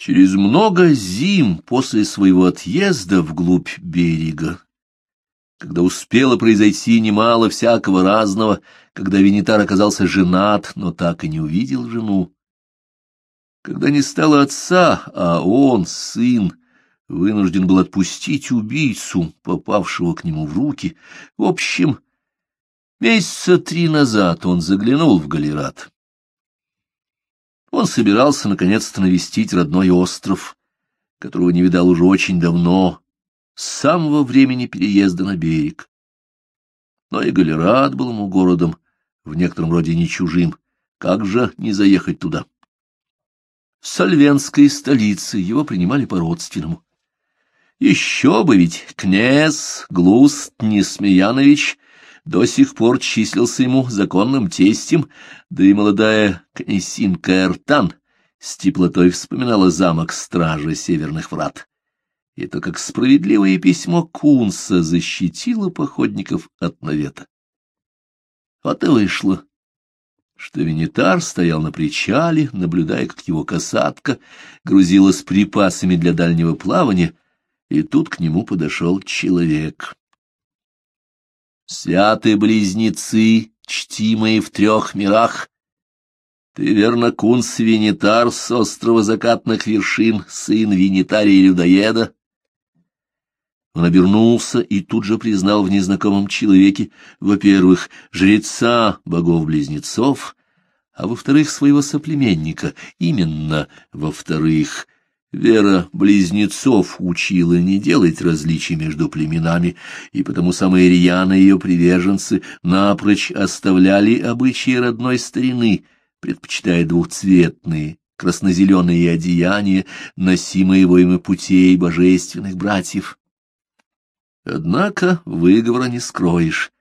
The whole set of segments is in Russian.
Через много зим после своего отъезда вглубь берега, когда успело произойти немало всякого разного, когда Венитар оказался женат, но так и не увидел жену, когда не стало отца, а он, сын, вынужден был отпустить убийцу, попавшего к нему в руки. В общем, месяца три назад он заглянул в Галерат. Он собирался наконец-то навестить родной остров, которого не видал уже очень давно, с самого времени переезда на берег. Но и Галерат был ему городом, в некотором роде не чужим. Как же не заехать туда? В Сальвенской столице его принимали по-родственному. Еще бы ведь князь Глуст Несмеянович до сих пор числился ему законным тестем, да и молодая князинка Эртан с теплотой вспоминала замок стражи северных врат. И то, как справедливое письмо Кунса защитило походников от навета. Вот и вышло, что Венитар стоял на причале, наблюдая, как его касатка грузилась припасами для дальнего плавания, и тут к нему подошел человек. «Святые близнецы, чтимые в трех мирах, ты, верно, кунс Венитар с острова закатных вершин, сын Венитария-людоеда?» Он обернулся и тут же признал в незнакомом человеке, во-первых, жреца богов-близнецов, а во-вторых, своего соплеменника, именно во-вторых, Вера близнецов учила не делать различий между племенами, и потому самые рьяные ее приверженцы напрочь оставляли обычаи родной старины, предпочитая двухцветные, краснозеленые одеяния, носимые во имя путей божественных братьев. Однако выговора не скроешь,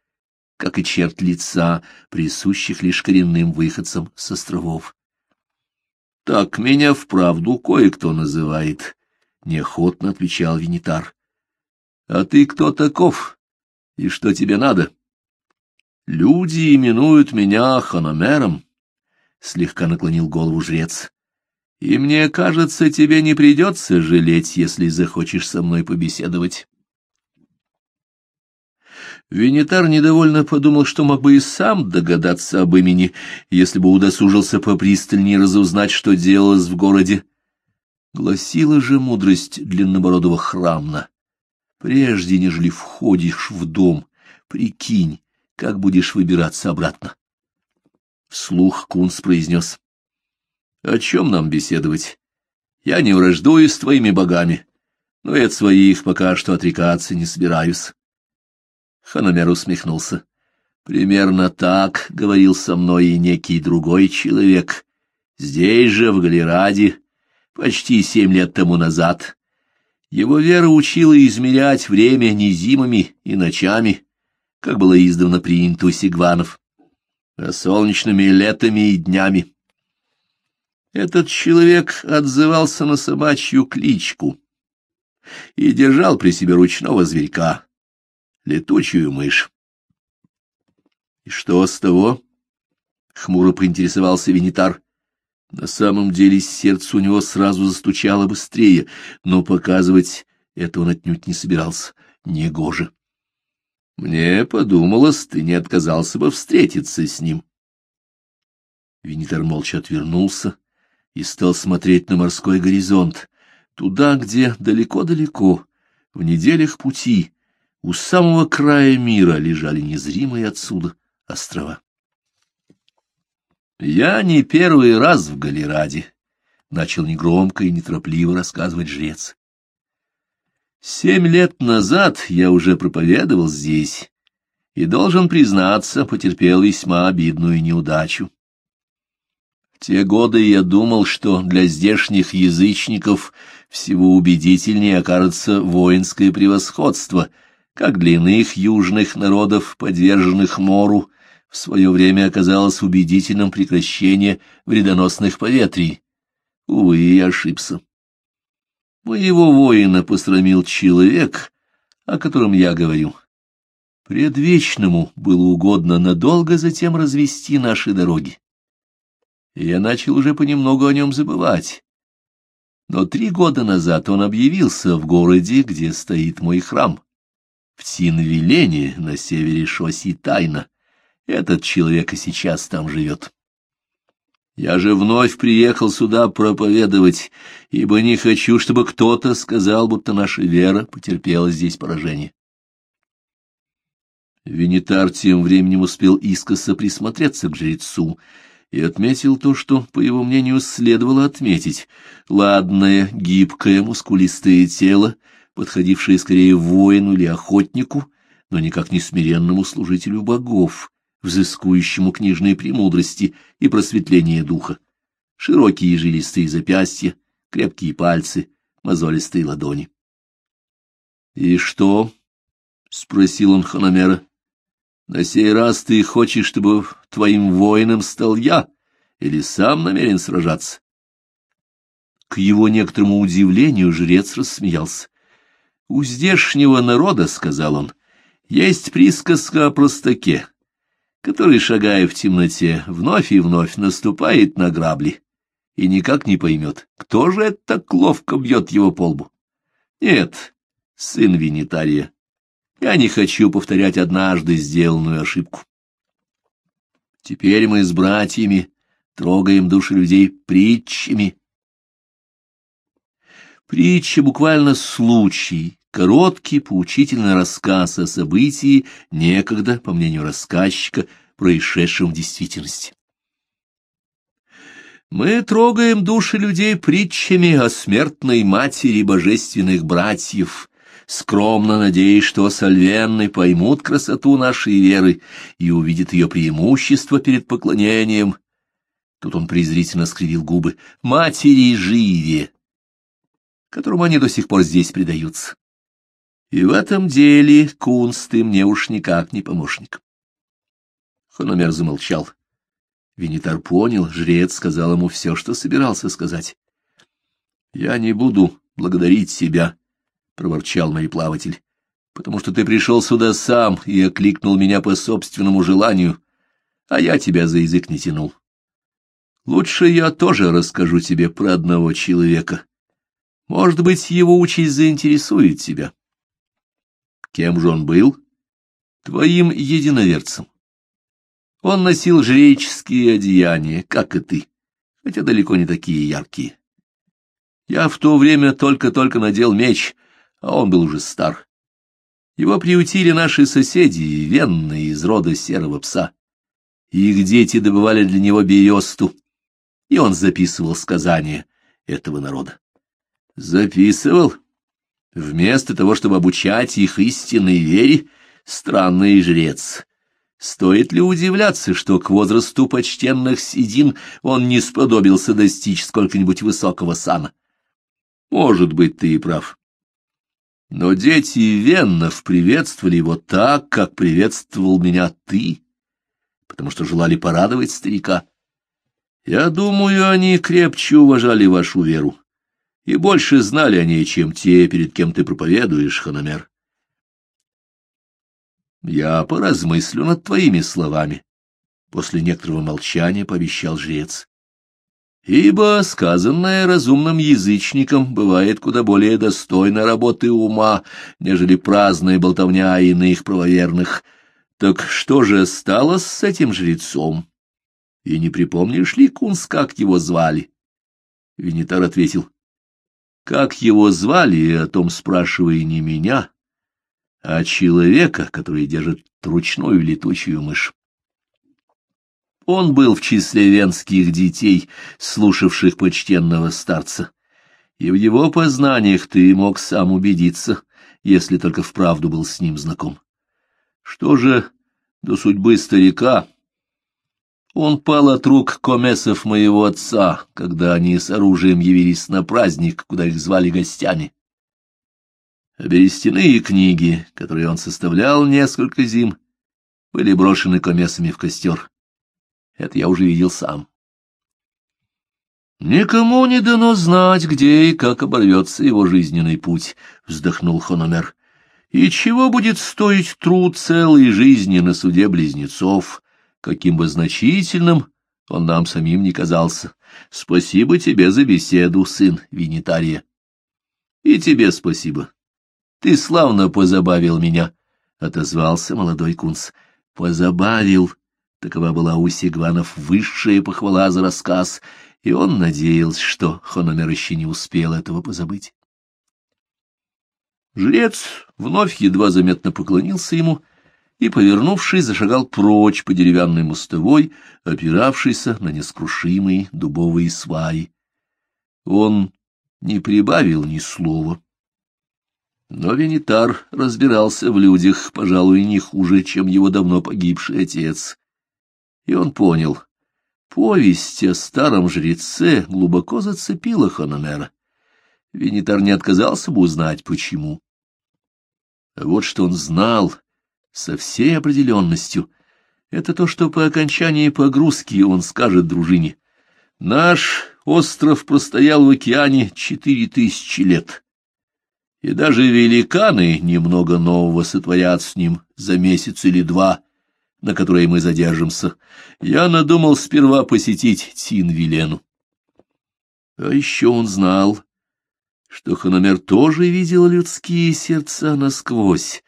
как и черт лица, присущих лишь коренным выходцам с островов. Так меня вправду кое-кто называет, — неохотно отвечал Винитар. — А ты кто таков? И что тебе надо? — Люди именуют меня ханомером, — слегка наклонил голову жрец. — И мне кажется, тебе не придется жалеть, если захочешь со мной побеседовать. Венитар недовольно подумал, что мог бы и сам догадаться об имени, если бы удосужился попристальнее разузнать, что делалось в городе. Гласила же мудрость длиннобородого храмна. Прежде, нежели входишь в дом, прикинь, как будешь выбираться обратно. Вслух Кунс произнес. — О чем нам беседовать? Я не враждую с твоими богами, но и от своих пока что отрекаться не собираюсь. Ханомер усмехнулся. Примерно так говорил со мной и некий другой человек. Здесь же, в Галераде, почти семь лет тому назад. Его вера учила измерять время не зимами и ночами, как было издавна принято у сигванов, а солнечными летами и днями. Этот человек отзывался на собачью кличку и держал при себе ручного зверька летучую мышь. — И что с того? — хмуро поинтересовался Венитар. На самом деле сердце у него сразу застучало быстрее, но показывать это он отнюдь не собирался. Негоже. — Мне подумалось, ты не отказался бы встретиться с ним. Венитар молча отвернулся и стал смотреть на морской горизонт, туда, где далеко-далеко, в неделях пути, у самого края мира лежали незримые отсюда острова. «Я не первый раз в Галераде», — начал негромко и неторопливо рассказывать жрец. «Семь лет назад я уже проповедовал здесь и, должен признаться, потерпел весьма обидную неудачу. В те годы я думал, что для здешних язычников всего убедительнее окажется воинское превосходство — как для иных южных народов, подверженных мору, в свое время оказалось убедительным прекращение вредоносных поветрий. Увы, я ошибся. Моего воина посрамил человек, о котором я говорю. Предвечному было угодно надолго затем развести наши дороги. Я начал уже понемногу о нем забывать. Но три года назад он объявился в городе, где стоит мой храм, в Тинвилене на севере Шоси Тайна. Этот человек и сейчас там живет. Я же вновь приехал сюда проповедовать, ибо не хочу, чтобы кто-то сказал, будто наша вера потерпела здесь поражение. Венитар тем временем успел искоса присмотреться к жрецу и отметил то, что, по его мнению, следовало отметить. Ладное, гибкое, мускулистое тело, подходившее скорее воину или охотнику, но никак не смиренному служителю богов, взыскующему книжные премудрости и просветление духа. Широкие жилистые запястья, крепкие пальцы, мозолистые ладони. — И что? — спросил он Хономера. — На сей раз ты хочешь, чтобы твоим воином стал я, или сам намерен сражаться? К его некоторому удивлению жрец рассмеялся. — У здешнего народа, — сказал он, — есть присказка о простаке, который, шагая в темноте, вновь и вновь наступает на грабли и никак не поймет, кто же это так ловко бьет его по лбу. Нет, сын Винитария, я не хочу повторять однажды сделанную ошибку. Теперь мы с братьями трогаем души людей притчами. Притча буквально случай, короткий поучительный рассказ о событии, некогда, по мнению рассказчика, происшедшем в действительности. Мы трогаем души людей притчами о смертной матери божественных братьев, скромно надеясь, что сальвенны поймут красоту нашей веры и увидят ее преимущество перед поклонением. Тут он презрительно скривил губы. Матери живе, которому они до сих пор здесь предаются. И в этом деле Кунст ты мне уж никак не помощник. Хономер замолчал. Винитар понял, жрец сказал ему все, что собирался сказать. — Я не буду благодарить себя, — проворчал мореплаватель, — потому что ты пришел сюда сам и окликнул меня по собственному желанию, а я тебя за язык не тянул. Лучше я тоже расскажу тебе про одного человека. Может быть, его участь заинтересует тебя. Кем же он был? Твоим единоверцем. Он носил жреческие одеяния, как и ты, хотя далеко не такие яркие. Я в то время только-только надел меч, а он был уже стар. Его приютили наши соседи, венные из рода серого пса. Их дети добывали для него бересту, и он записывал сказания этого народа. Записывал? Вместо того, чтобы обучать их истинной вере, странный жрец. Стоит ли удивляться, что к возрасту почтенных седин он не сподобился достичь сколько-нибудь высокого сана? Может быть, ты и прав. Но дети Веннов приветствовали его так, как приветствовал меня ты, потому что желали порадовать старика. Я думаю, они крепче уважали вашу веру и больше знали о ней, чем те, перед кем ты проповедуешь, Хономер. Я поразмыслю над твоими словами. После некоторого молчания пообещал жрец. Ибо сказанное разумным язычником бывает куда более достойно работы ума, нежели праздная болтовня иных правоверных. Так что же стало с этим жрецом? И не припомнишь ли, Кунс, как его звали? Винитар ответил. Как его звали, о том спрашивай не меня, а человека, который держит ручную летучую мышь. Он был в числе венских детей, слушавших почтенного старца, и в его познаниях ты мог сам убедиться, если только вправду был с ним знаком. Что же до судьбы старика, он пал от рук комесов моего отца, когда они с оружием явились на праздник, куда их звали гостями. Берестяные книги, которые он составлял несколько зим, были брошены комесами в костер. Это я уже видел сам. «Никому не дано знать, где и как оборвется его жизненный путь», — вздохнул Хономер. «И чего будет стоить труд целой жизни на суде близнецов?» Каким бы значительным он нам самим не казался. Спасибо тебе за беседу, сын Винитария. И тебе спасибо. Ты славно позабавил меня, — отозвался молодой кунс. Позабавил. Такова была у Сигванов высшая похвала за рассказ, и он надеялся, что Хономер еще не успел этого позабыть. Жрец вновь едва заметно поклонился ему и, повернувшись, зашагал прочь по деревянной мостовой, опиравшейся на нескрушимые дубовые сваи. Он не прибавил ни слова. Но Венитар разбирался в людях, пожалуй, не хуже, чем его давно погибший отец. И он понял, повесть о старом жреце глубоко зацепила Хономера. Венитар не отказался бы узнать, почему. А вот что он знал со всей определенностью, это то, что по окончании погрузки он скажет дружине. Наш остров простоял в океане четыре тысячи лет, и даже великаны немного нового сотворят с ним за месяц или два, на которые мы задержимся. Я надумал сперва посетить Тин-Вилену. А еще он знал, что Хономер тоже видел людские сердца насквозь.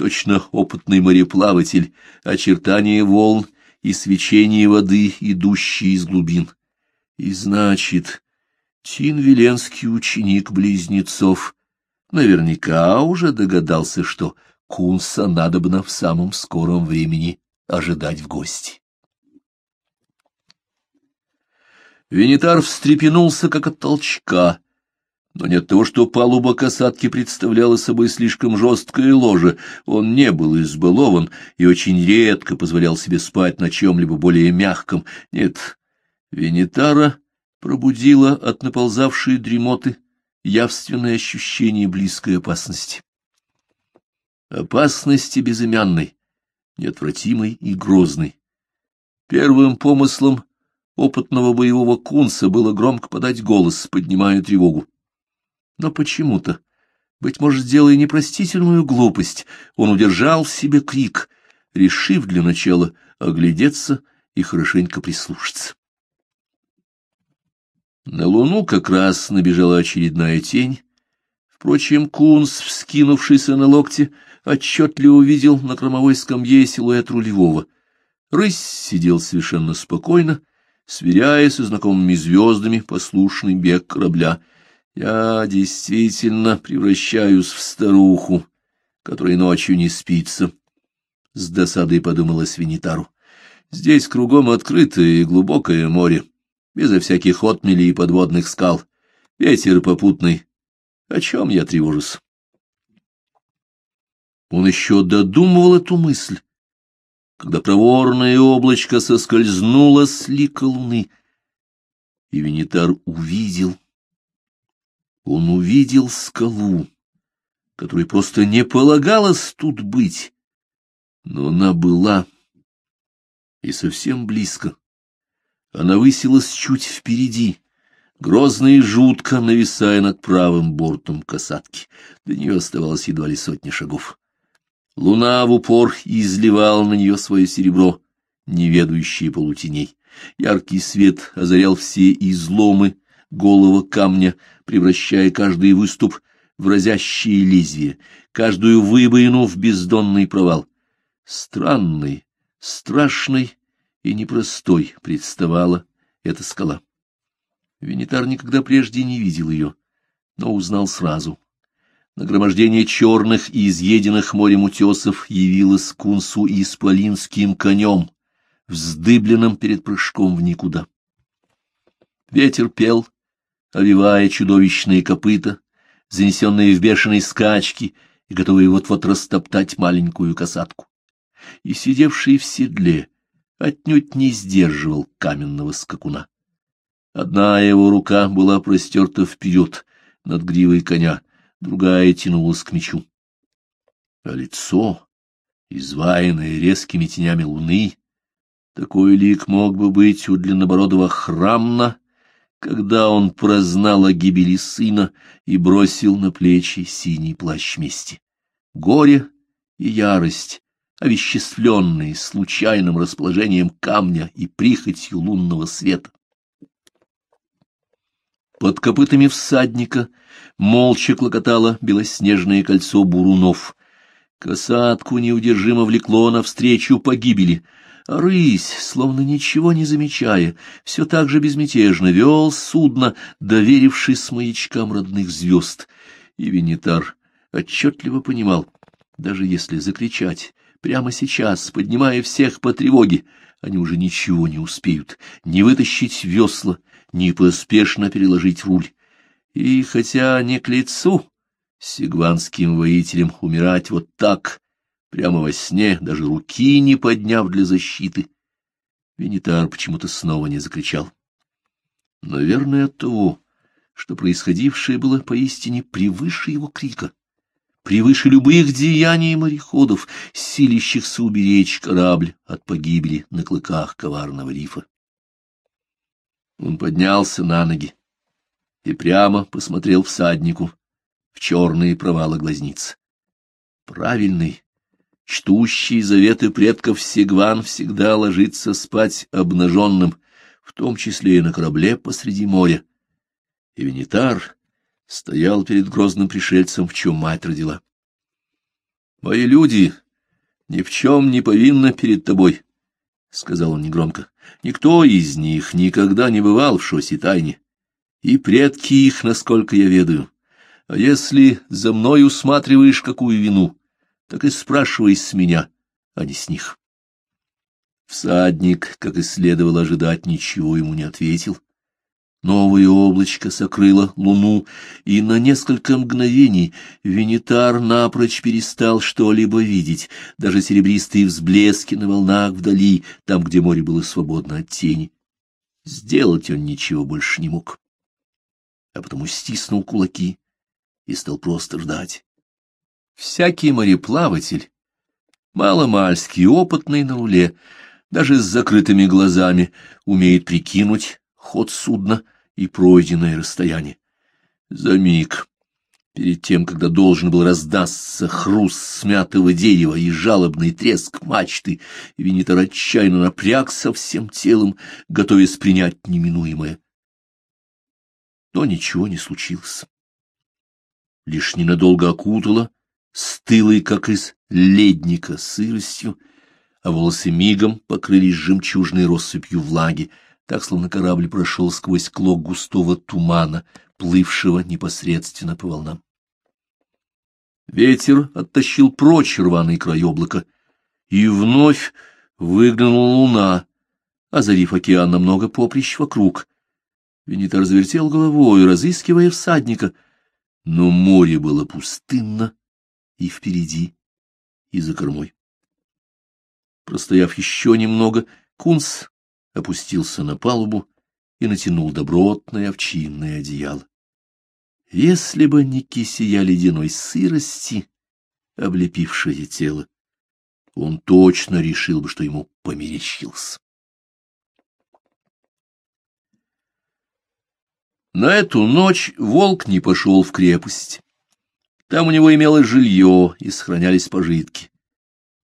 Точно опытный мореплаватель, очертания волн и свечение воды, идущие из глубин. И значит, Тин Веленский ученик близнецов наверняка уже догадался, что Кунса надобно в самом скором времени ожидать в гости. Венитар встрепенулся, как от толчка, но не того, что палуба касатки представляла собой слишком жесткое ложе, он не был избалован и очень редко позволял себе спать на чем-либо более мягком. Нет, Венитара пробудила от наползавшей дремоты явственное ощущение близкой опасности. Опасности безымянной, неотвратимой и грозной. Первым помыслом опытного боевого кунса было громко подать голос, поднимая тревогу. Но почему-то, быть может, делая непростительную глупость, он удержал в себе крик, решив для начала оглядеться и хорошенько прислушаться. На луну как раз набежала очередная тень. Впрочем, Кунс, вскинувшийся на локте, отчетливо увидел на кромовой скамье силуэт рулевого. Рысь сидел совершенно спокойно, сверяя со знакомыми звездами послушный бег корабля — я действительно превращаюсь в старуху, которой ночью не спится. С досадой подумала Свинитару. Здесь кругом открытое и глубокое море, безо всяких отмелей и подводных скал. Ветер попутный. О чем я тревожусь? Он еще додумывал эту мысль, когда проворное облачко соскользнуло с лика луны, и Венитар увидел — он увидел скалу, которой просто не полагалось тут быть, но она была и совсем близко. Она высилась чуть впереди, грозно и жутко нависая над правым бортом касатки. До нее оставалось едва ли сотни шагов. Луна в упор изливала на нее свое серебро, неведающее полутеней. Яркий свет озарял все изломы голого камня, превращая каждый выступ в разящее лезвие, каждую выбоину в бездонный провал. Странный, страшный и непростой представала эта скала. Венитар никогда прежде не видел ее, но узнал сразу. Нагромождение черных и изъеденных морем утесов явилось кунсу исполинским конем, вздыбленным перед прыжком в никуда. Ветер пел, овивая чудовищные копыта, занесенные в бешеной скачки и готовые вот-вот растоптать маленькую касатку. И сидевший в седле отнюдь не сдерживал каменного скакуна. Одна его рука была простерта вперед над гривой коня, другая тянулась к мечу. А лицо, изваянное резкими тенями луны, такой лик мог бы быть у длиннобородого храмна когда он прознал о гибели сына и бросил на плечи синий плащ мести. Горе и ярость, овеществленные случайным расположением камня и прихотью лунного света. Под копытами всадника молча клокотало белоснежное кольцо бурунов. Касатку неудержимо влекло навстречу погибели, рысь, словно ничего не замечая, все так же безмятежно вел судно, доверившись маячкам родных звезд. И Венитар отчетливо понимал, даже если закричать прямо сейчас, поднимая всех по тревоге, они уже ничего не успеют, не вытащить весла, не поспешно переложить руль. И хотя не к лицу сигванским воителям умирать вот так, прямо во сне, даже руки не подняв для защиты, Венитар почему-то снова не закричал. Наверное, от того, что происходившее было поистине превыше его крика, превыше любых деяний мореходов, силищихся уберечь корабль от погибели на клыках коварного рифа. Он поднялся на ноги и прямо посмотрел всаднику в черные провалы глазниц. Правильный, чтущий заветы предков Сигван всегда ложится спать обнаженным, в том числе и на корабле посреди моря. И Венитар стоял перед грозным пришельцем, в чем мать родила. «Мои люди ни в чем не повинны перед тобой», — сказал он негромко. «Никто из них никогда не бывал в Шосе тайне, и предки их, насколько я ведаю. А если за мной усматриваешь какую вину, так и спрашивай с меня, а не с них». Всадник, как и следовало ожидать, ничего ему не ответил. Новое облачко сокрыло луну, и на несколько мгновений Венитар напрочь перестал что-либо видеть, даже серебристые взблески на волнах вдали, там, где море было свободно от тени. Сделать он ничего больше не мог. А потому стиснул кулаки и стал просто ждать. Всякий мореплаватель, маломальский, опытный на руле, даже с закрытыми глазами, умеет прикинуть, ход судна и пройденное расстояние. За миг, перед тем, когда должен был раздастся хруст смятого дерева и жалобный треск мачты, Винитор отчаянно напрягся всем телом, готовясь принять неминуемое. Но ничего не случилось. Лишь ненадолго окутало, стылой, как из ледника, сыростью, а волосы мигом покрылись жемчужной россыпью влаги, так словно корабль прошел сквозь клок густого тумана, плывшего непосредственно по волнам. Ветер оттащил прочь рваный край облака, и вновь выглянула луна, озарив океан на много поприщ вокруг. Венитар завертел головой, разыскивая всадника, но море было пустынно и впереди, и за кормой. Простояв еще немного, Кунс опустился на палубу и натянул добротное овчинное одеяло. Если бы не кисия ледяной сырости, облепившее тело, он точно решил бы, что ему померещился. На эту ночь волк не пошел в крепость. Там у него имелось жилье и сохранялись пожитки.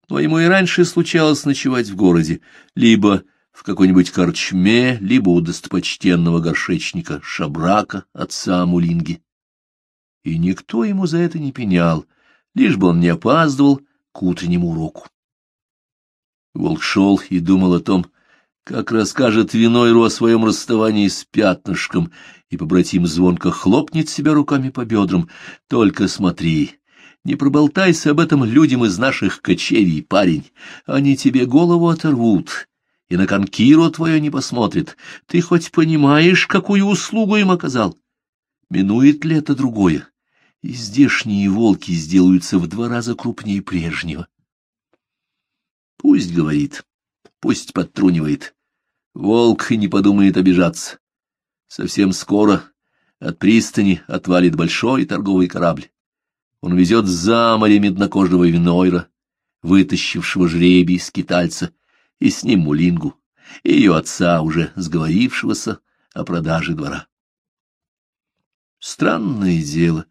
Но ему и раньше случалось ночевать в городе, либо в какой-нибудь корчме, либо у достопочтенного горшечника Шабрака, отца Мулинги. И никто ему за это не пенял, лишь бы он не опаздывал к утреннему уроку. Волк шел и думал о том, как расскажет Винойру о своем расставании с пятнышком, и побратим звонко хлопнет себя руками по бедрам. Только смотри, не проболтайся об этом людям из наших кочевий, парень, они тебе голову оторвут, и на конкиру твое не посмотрит. Ты хоть понимаешь, какую услугу им оказал? Минует ли это другое? И здешние волки сделаются в два раза крупнее прежнего. Пусть говорит, пусть подтрунивает. Волк не подумает обижаться. Совсем скоро от пристани отвалит большой торговый корабль. Он везет за море меднокожего винойра, вытащившего жребий скитальца, и с ним Мулингу, и ее отца, уже сговорившегося о продаже двора. Странное дело.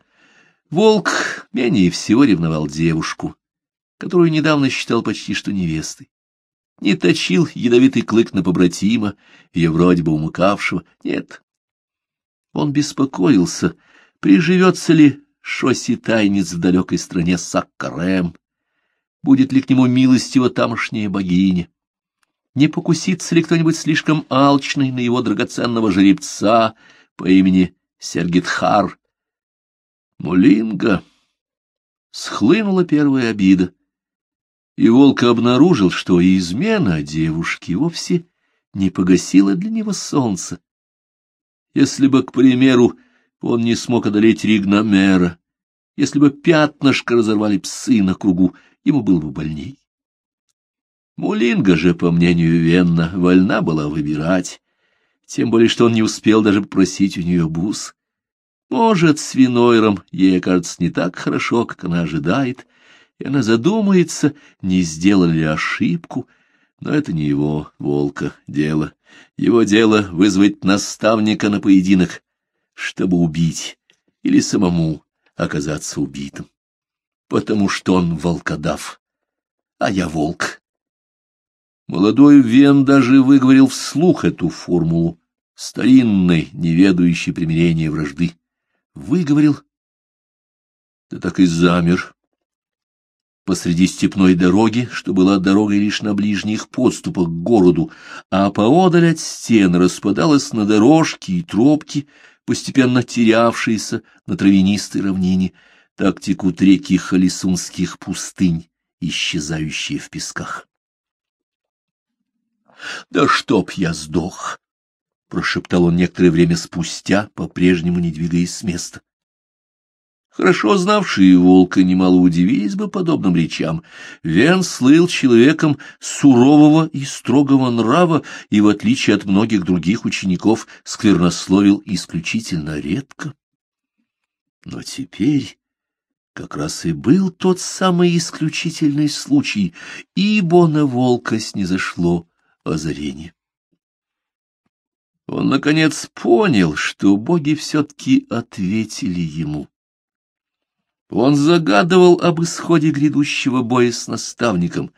Волк менее всего ревновал девушку, которую недавно считал почти что невестой. Не точил ядовитый клык на побратима, ее вроде бы умыкавшего, нет. Он беспокоился, приживется ли Шоси тайниц в далекой стране Саккарем, будет ли к нему милостива тамошняя богиня, не покусится ли кто-нибудь слишком алчный на его драгоценного жеребца по имени Сергитхар. Мулинга. Схлынула первая обида, и волк обнаружил, что измена девушки вовсе не погасила для него солнце. Если бы, к примеру, он не смог одолеть Ригномера, если бы пятнышко разорвали псы на кругу, ему было бы больней. Мулинга же, по мнению Венна, вольна была выбирать, тем более что он не успел даже попросить у нее бус. Может, с Винойром ей окажется не так хорошо, как она ожидает, и она задумается, не сделали ли ошибку, но это не его, волка, дело. Его дело — вызвать наставника на поединок, чтобы убить или самому оказаться убитым. Потому что он волкодав, а я волк. Молодой Вен даже выговорил вслух эту формулу, старинной, неведающей примирения вражды. Выговорил, да так и замер. Посреди степной дороги, что была дорогой лишь на ближних подступах к городу, а поодаль от стен распадалась на дорожки и тропки, постепенно терявшиеся на травянистой равнине, так текут реки халисунских пустынь, исчезающие в песках. «Да чтоб я сдох!» — прошептал он некоторое время спустя, по-прежнему не двигаясь с места. Хорошо знавшие волка немало удивились бы подобным речам. Вен слыл человеком сурового и строгого нрава и, в отличие от многих других учеников, сквернословил исключительно редко. Но теперь как раз и был тот самый исключительный случай, ибо на волка снизошло озарение. Он, наконец, понял, что боги все-таки ответили ему. Он загадывал об исходе грядущего боя с наставником,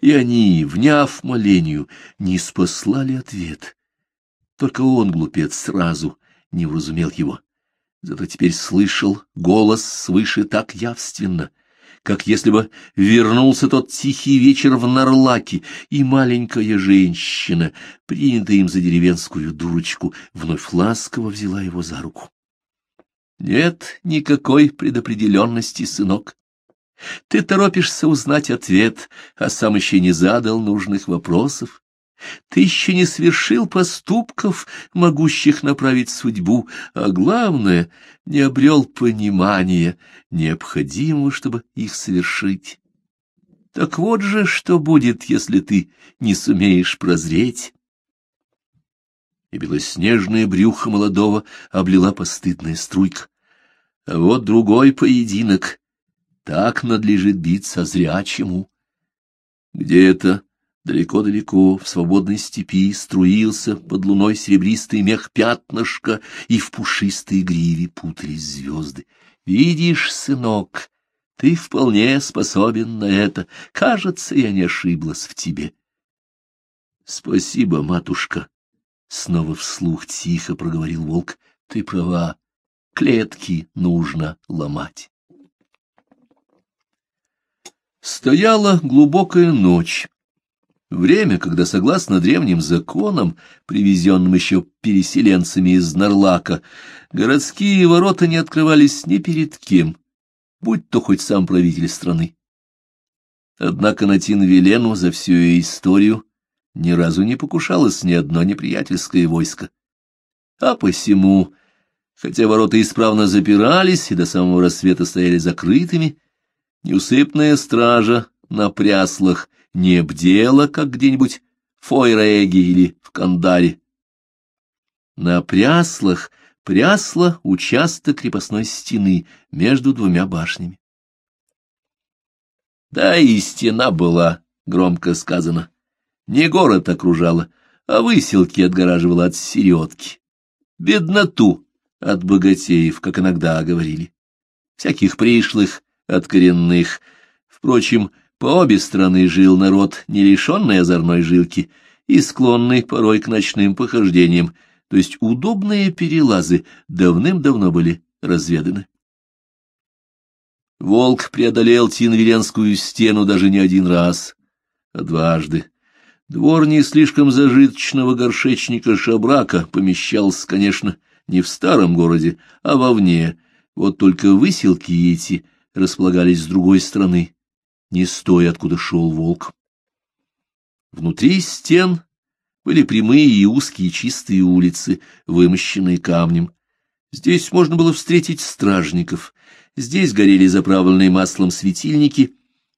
и они, вняв молению, не спаслали ответ. Только он, глупец, сразу не уразумел его. Зато теперь слышал голос свыше так явственно, как если бы вернулся тот тихий вечер в Нарлаке, и маленькая женщина, принятая им за деревенскую дурочку, вновь ласково взяла его за руку. Нет никакой предопределенности, сынок. Ты торопишься узнать ответ, а сам еще не задал нужных вопросов. Ты еще не совершил поступков, могущих направить судьбу, а главное, не обрел понимания, необходимого, чтобы их совершить. Так вот же, что будет, если ты не сумеешь прозреть. И белоснежное брюхо молодого облила постыдная струйка. Вот другой поединок. Так надлежит биться зрячему. Где это Далеко-далеко, в свободной степи, струился под луной серебристый мех пятнышка, и в пушистой гриве путались звезды. Видишь, сынок, ты вполне способен на это. Кажется, я не ошиблась в тебе. Спасибо, матушка. Снова вслух тихо проговорил волк. Ты права, клетки нужно ломать. Стояла глубокая ночь. Время, когда, согласно древним законам, привезенным еще переселенцами из Нарлака, городские ворота не открывались ни перед кем, будь то хоть сам правитель страны. Однако на Тин-Велену за всю ее историю ни разу не покушалось ни одно неприятельское войско. А посему, хотя ворота исправно запирались и до самого рассвета стояли закрытыми, неусыпная стража на пряслах — не бдела, как где-нибудь в Фойреге или в Кандаре. На пряслах прясла участок крепостной стены между двумя башнями. Да и стена была, громко сказано. Не город окружала, а выселки отгораживала от середки. Бедноту от богатеев, как иногда говорили. Всяких пришлых от коренных. Впрочем, по обе стороны жил народ, не лишенный озорной жилки и склонный порой к ночным похождениям, то есть удобные перелазы, давным-давно были разведаны. Волк преодолел Тинверенскую стену даже не один раз, а дважды. Двор не слишком зажиточного горшечника Шабрака помещался, конечно, не в старом городе, а вовне. Вот только выселки эти располагались с другой стороны, не с той, откуда шел волк. Внутри стен были прямые и узкие чистые улицы, вымощенные камнем. Здесь можно было встретить стражников, здесь горели заправленные маслом светильники,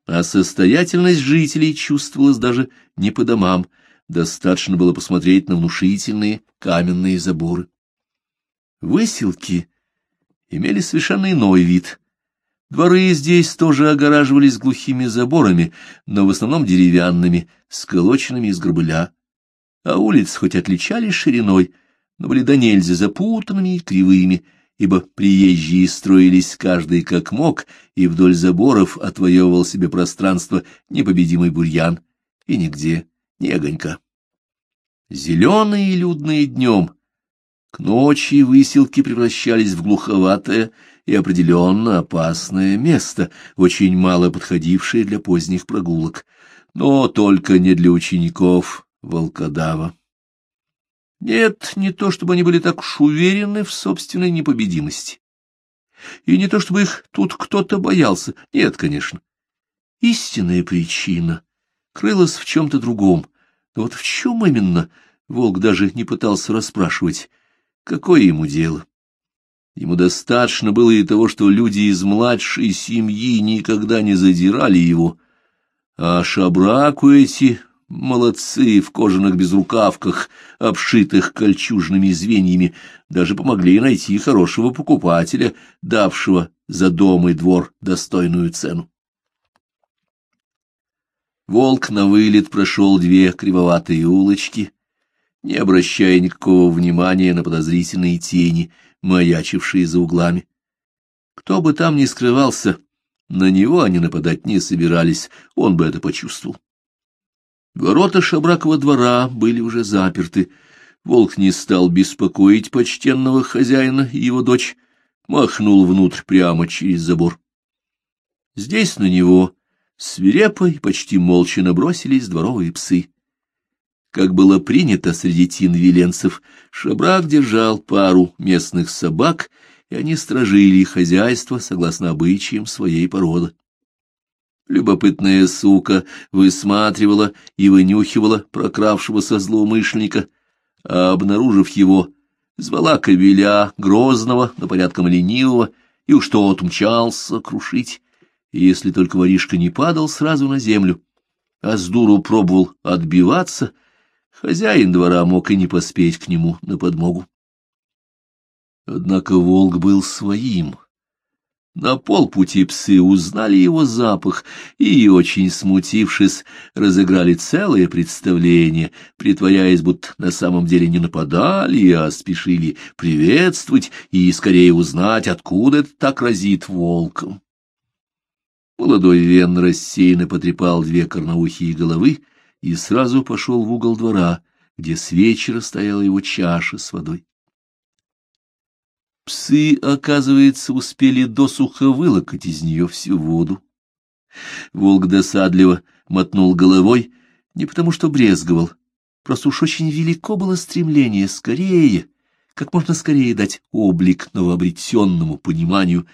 а состоятельность жителей чувствовалась даже не по домам, достаточно было посмотреть на внушительные каменные заборы. Выселки имели совершенно иной вид. Дворы здесь тоже огораживались глухими заборами, но в основном деревянными, сколоченными из горбыля. А улицы хоть отличались шириной, но были до нельзя запутанными и кривыми, ибо приезжие строились каждый как мог, и вдоль заборов отвоевывал себе пространство непобедимый бурьян, и нигде ни огонька. Зеленые и людные днем — к ночи выселки превращались в глуховатое и определенно опасное место, очень мало подходившее для поздних прогулок, но только не для учеников волкодава. Нет, не то чтобы они были так уж уверены в собственной непобедимости. И не то чтобы их тут кто-то боялся, нет, конечно. Истинная причина крылась в чем-то другом, но вот в чем именно, волк даже не пытался расспрашивать, Какое ему дело? Ему достаточно было и того, что люди из младшей семьи никогда не задирали его, а шабраку эти молодцы в кожаных безрукавках, обшитых кольчужными звеньями, даже помогли найти хорошего покупателя, давшего за дом и двор достойную цену. Волк на вылет прошел две кривоватые улочки, не обращая никакого внимания на подозрительные тени, маячившие за углами. Кто бы там ни скрывался, на него они нападать не собирались, он бы это почувствовал. Ворота Шабракова двора были уже заперты. Волк не стал беспокоить почтенного хозяина и его дочь, махнул внутрь прямо через забор. Здесь на него свирепо и почти молча набросились дворовые псы. Как было принято среди тинвиленцев, Шабрак держал пару местных собак, и они стражили хозяйство согласно обычаям своей породы. Любопытная сука высматривала и вынюхивала прокравшегося злоумышленника, а, обнаружив его, звала кобеля, грозного, но порядком ленивого, и уж тот мчался крушить, если только воришка не падал сразу на землю, а с дуру пробовал отбиваться, Хозяин двора мог и не поспеть к нему на подмогу. Однако волк был своим. На полпути псы узнали его запах и, очень смутившись, разыграли целое представление, притворяясь, будто на самом деле не нападали, а спешили приветствовать и скорее узнать, откуда это так разит волком. Молодой вен рассеянно потрепал две корноухие головы, и сразу пошел в угол двора, где с вечера стояла его чаша с водой. Псы, оказывается, успели досуха вылокать из нее всю воду. Волк досадливо мотнул головой, не потому что брезговал, просто уж очень велико было стремление скорее, как можно скорее дать облик новообретенному пониманию,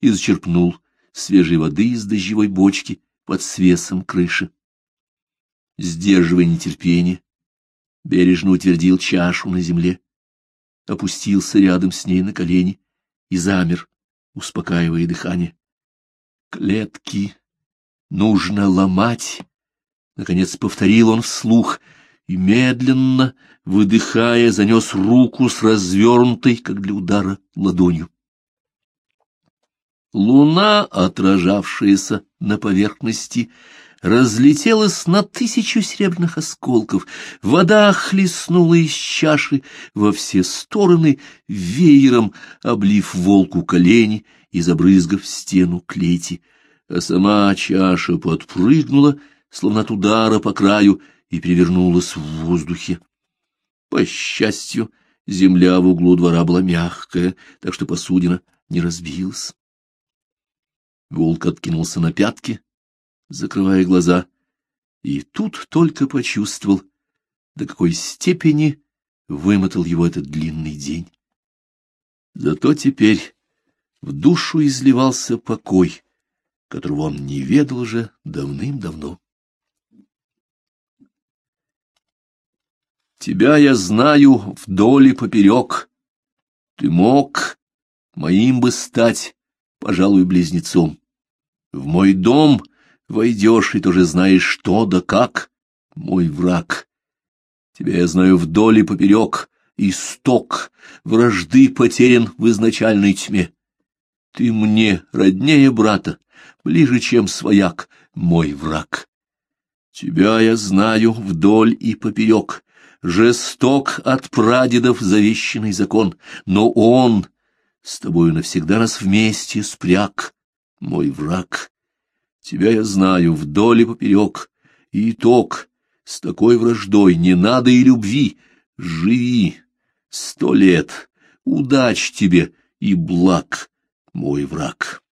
и зачерпнул свежей воды из дождевой бочки под свесом крыши сдерживая нетерпение, бережно утвердил чашу на земле, опустился рядом с ней на колени и замер, успокаивая дыхание. Клетки нужно ломать, наконец повторил он вслух и медленно, выдыхая, занес руку с развернутой, как для удара, ладонью. Луна, отражавшаяся на поверхности, разлетелась на тысячу серебряных осколков, вода хлестнула из чаши во все стороны, веером облив волку колени и забрызгав стену клети, а сама чаша подпрыгнула, словно от удара по краю, и перевернулась в воздухе. По счастью, земля в углу двора была мягкая, так что посудина не разбилась. Волк откинулся на пятки, закрывая глаза, и тут только почувствовал, до какой степени вымотал его этот длинный день. Зато теперь в душу изливался покой, которого он не ведал уже давным-давно. Тебя я знаю вдоль и поперек. Ты мог моим бы стать, пожалуй, близнецом. В мой дом войдешь и тоже знаешь, что да как, мой враг. Тебя я знаю вдоль и поперек, исток, вражды потерян в изначальной тьме. Ты мне роднее брата, ближе, чем свояк, мой враг. Тебя я знаю вдоль и поперек, жесток от прадедов завещанный закон, но он с тобою навсегда нас вместе спряг, мой враг. Тебя я знаю вдоль и поперек, и итог с такой враждой не надо и любви. Живи сто лет, удач тебе и благ, мой враг.